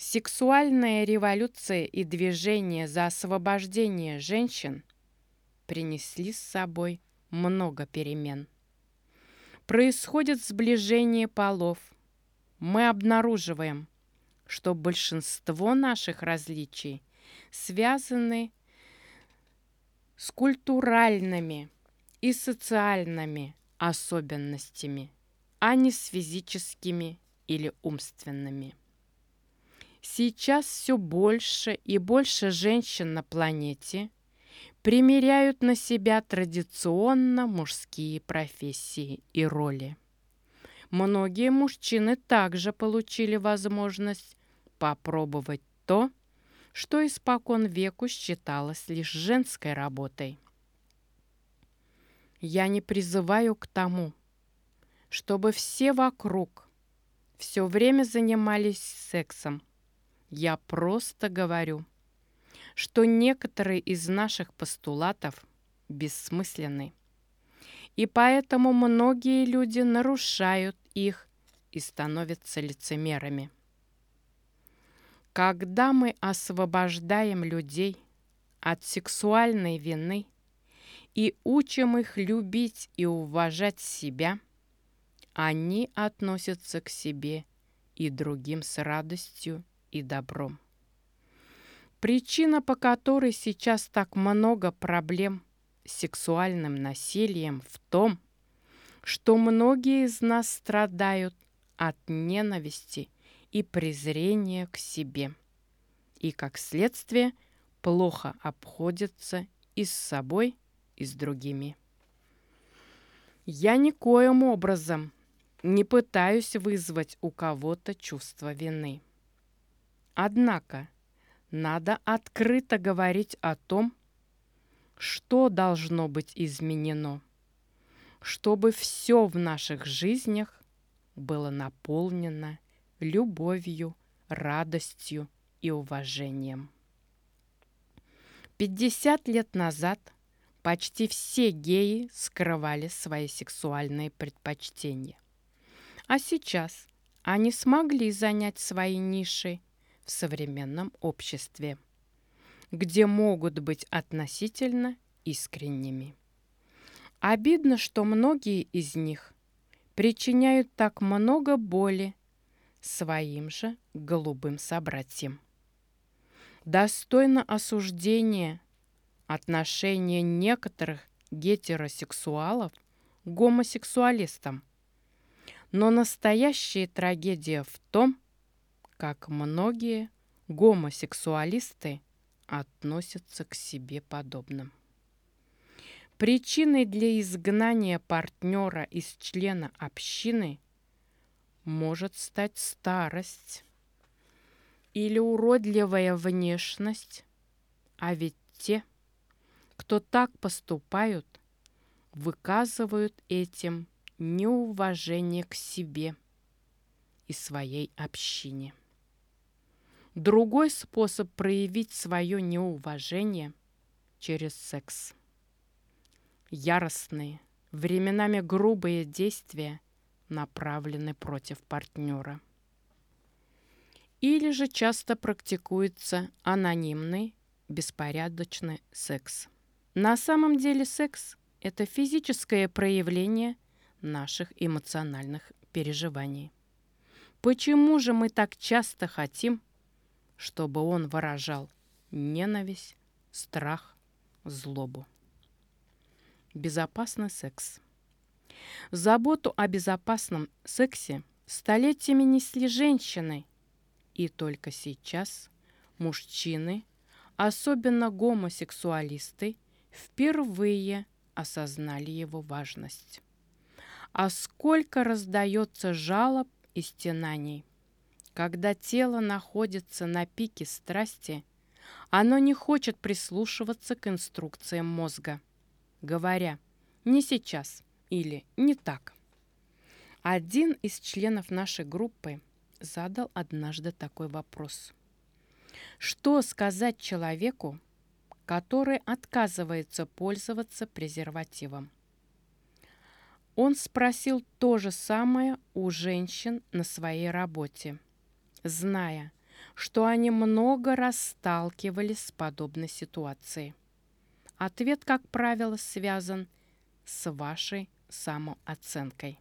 Сексуальная революция и движение за освобождение женщин принесли с собой много перемен. Происходит сближение полов. Мы обнаруживаем, что большинство наших различий связаны с культуральными и социальными особенностями, а не с физическими или умственными. Сейчас все больше и больше женщин на планете примеряют на себя традиционно мужские профессии и роли. Многие мужчины также получили возможность попробовать то, что испокон веку считалось лишь женской работой. Я не призываю к тому, чтобы все вокруг все время занимались сексом. Я просто говорю, что некоторые из наших постулатов бессмысленны. И поэтому многие люди нарушают их и становятся лицемерами. Когда мы освобождаем людей от сексуальной вины и учим их любить и уважать себя, они относятся к себе и другим с радостью и добром. Причина, по которой сейчас так много проблем с сексуальным насилием в том, что многие из нас страдают от ненависти и презрения к себе. И, как следствие, плохо обходятся и с собой, и с другими. Я никоим образом не пытаюсь вызвать у кого-то чувство вины. Однако надо открыто говорить о том, что должно быть изменено, чтобы все в наших жизнях было наполнено любовью, радостью и уважением. 50 лет назад почти все геи скрывали свои сексуальные предпочтения. А сейчас они смогли занять свои ниши в современном обществе, где могут быть относительно искренними. Обидно, что многие из них причиняют так много боли своим же голубым собратьям. Достойно осуждения отношение некоторых гетеросексуалов к гомосексуалистам. Но настоящая трагедия в том, как многие гомосексуалисты относятся к себе подобным. Причиной для изгнания партнера из члена общины может стать старость или уродливая внешность, а ведь те, кто так поступают, выказывают этим неуважение к себе и своей общине. Другой способ проявить свое неуважение через секс. Яростные, временами грубые действия направлены против партнера. Или же часто практикуется анонимный, беспорядочный секс. На самом деле секс – это физическое проявление наших эмоциональных переживаний. Почему же мы так часто хотим, чтобы он выражал ненависть, страх, злобу. Безопасный секс. Заботу о безопасном сексе столетиями несли женщины, и только сейчас мужчины, особенно гомосексуалисты, впервые осознали его важность. А сколько раздается жалоб и стенаний когда тело находится на пике страсти, оно не хочет прислушиваться к инструкциям мозга, говоря «не сейчас» или «не так». Один из членов нашей группы задал однажды такой вопрос. Что сказать человеку, который отказывается пользоваться презервативом? Он спросил то же самое у женщин на своей работе – зная, что они много раз сталкивались с подобной ситуацией. Ответ, как правило, связан с вашей самооценкой.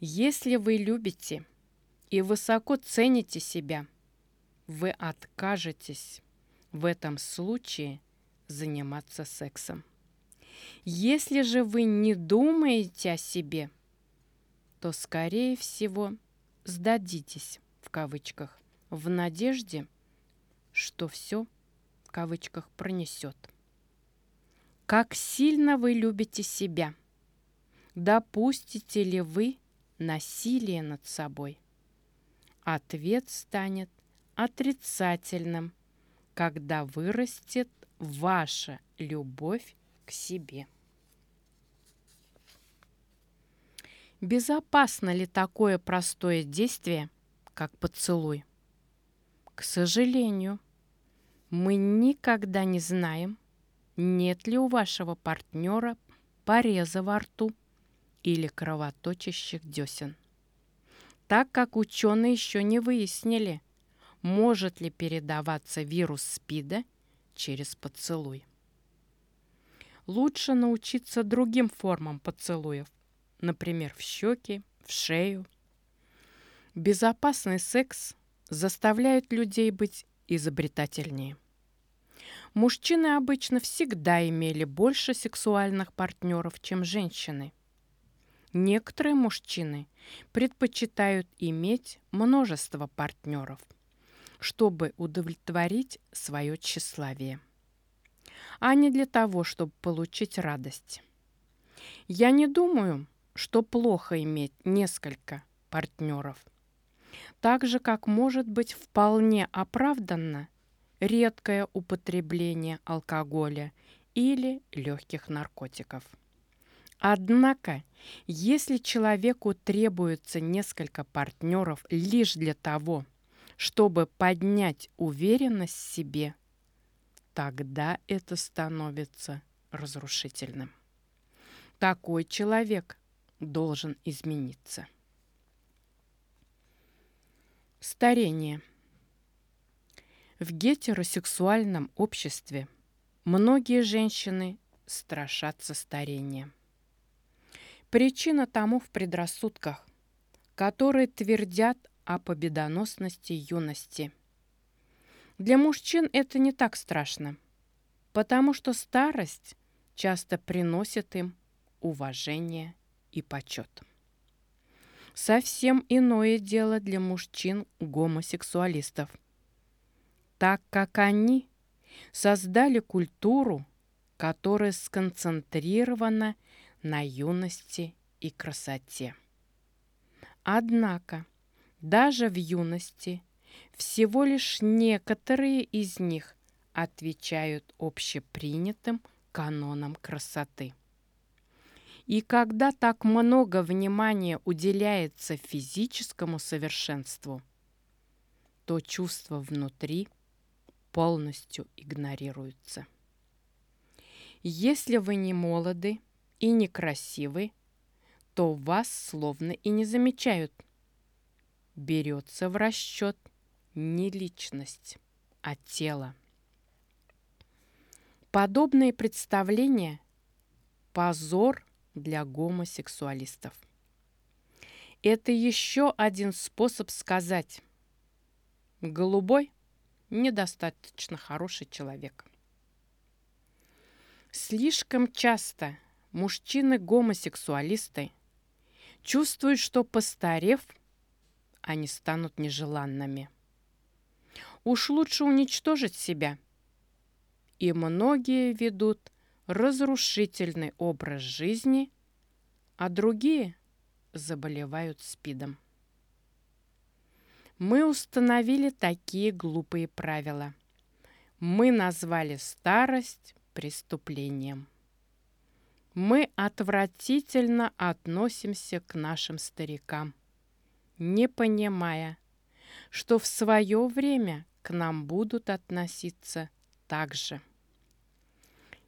Если вы любите и высоко цените себя, вы откажетесь в этом случае заниматься сексом. Если же вы не думаете о себе, то, скорее всего, сдадитесь, в кавычках, в надежде, что все, в кавычках, пронесет. Как сильно вы любите себя? Допустите ли вы насилие над собой? Ответ станет отрицательным, когда вырастет ваша любовь к себе. Безопасно ли такое простое действие, как поцелуй? К сожалению, мы никогда не знаем, нет ли у вашего партнера пореза во рту или кровоточащих десен. Так как ученые еще не выяснили, может ли передаваться вирус СПИДа через поцелуй. Лучше научиться другим формам поцелуев, например, в щеки, в шею. Безопасный секс заставляет людей быть изобретательнее. Мужчины обычно всегда имели больше сексуальных партнеров, чем женщины. Некоторые мужчины предпочитают иметь множество партнеров, чтобы удовлетворить свое тщеславие, а не для того, чтобы получить радость. Я не думаю, что плохо иметь несколько партнеров. Так же, как может быть вполне оправданно редкое употребление алкоголя или легких наркотиков. Однако, если человеку требуется несколько партнеров лишь для того, чтобы поднять уверенность в себе, тогда это становится разрушительным. Такой человек должен измениться. Старение – в гетеросексуальном обществе многие женщины страшатся старения. Причина тому в предрассудках, которые твердят о победоносности юности. Для мужчин это не так страшно, потому что старость часто приносит им уважение и почет. Совсем иное дело для мужчин-гомосексуалистов – так как они создали культуру, которая сконцентрирована на юности и красоте. Однако даже в юности всего лишь некоторые из них отвечают общепринятым канонам красоты. И когда так много внимания уделяется физическому совершенству, то чувство внутри – полностью игнорируются. Если вы не молоды и некрасивы, то вас словно и не замечают. Берется в расчет не личность, а тело. Подобные представления – позор для гомосексуалистов. Это еще один способ сказать «голубой – недостаточно хороший человек. Слишком часто мужчины-гомосексуалисты чувствуют, что постарев, они станут нежеланными. Уж лучше уничтожить себя. И многие ведут разрушительный образ жизни, а другие заболевают СПИДом мы установили такие глупые правила. Мы назвали старость преступлением. Мы отвратительно относимся к нашим старикам, не понимая, что в свое время к нам будут относиться так же.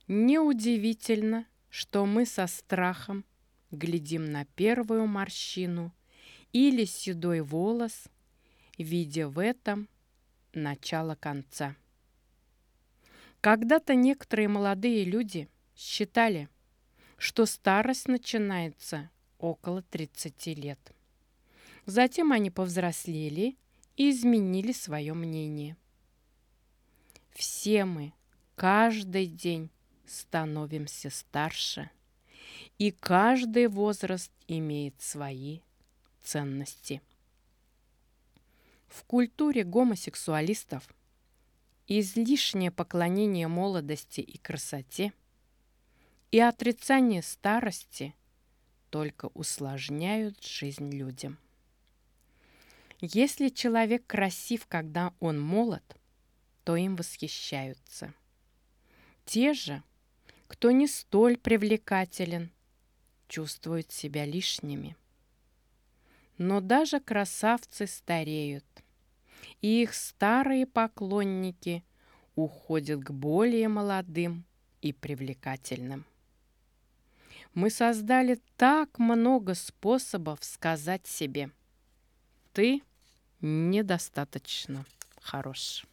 Неудивительно, что мы со страхом глядим на первую морщину или седой волос – видя в этом начало конца. Когда-то некоторые молодые люди считали, что старость начинается около 30 лет. Затем они повзрослели и изменили свое мнение. Все мы каждый день становимся старше, и каждый возраст имеет свои ценности. В культуре гомосексуалистов излишнее поклонение молодости и красоте и отрицание старости только усложняют жизнь людям. Если человек красив, когда он молод, то им восхищаются. Те же, кто не столь привлекателен, чувствуют себя лишними. Но даже красавцы стареют, и их старые поклонники уходят к более молодым и привлекательным. Мы создали так много способов сказать себе «ты недостаточно хорош».